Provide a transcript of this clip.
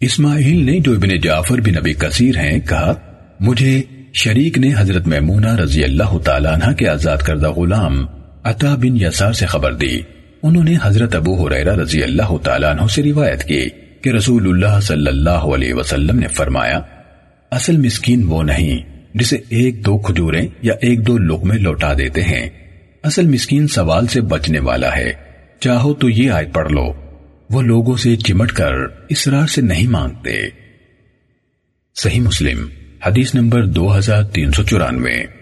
اسماعیل نے جو ابن جعفر بن نبی کثیر ہیں کہا، مجھے شریک نے حضرت میمونہ رضی اللہ تعالیٰ عنہ کے آزاد کردہ غلام عطا بن یسار سے خبر دی۔ انہوں نے حضرت ابو حریرہ رضی اللہ تعالیٰ عنہ سے روایت کی کہ رسول اللہ صلی اللہ علیہ وسلم نے فرمایا، اصل مسکین وہ نہیں جسے ایک دو کھجوریں یا ایک دو لقمے لوٹا دیتے ہیں۔ اصل مسکین سوال سے بچنے والا ہے۔ چاہو تو یہ آیت پڑھ لو۔ وہ لوگوں سے چمٹ کر اسرار سے نہیں مانگتے۔ صحیح مسلم، حدیث نمبر دو ہزار تین سو چورانوے۔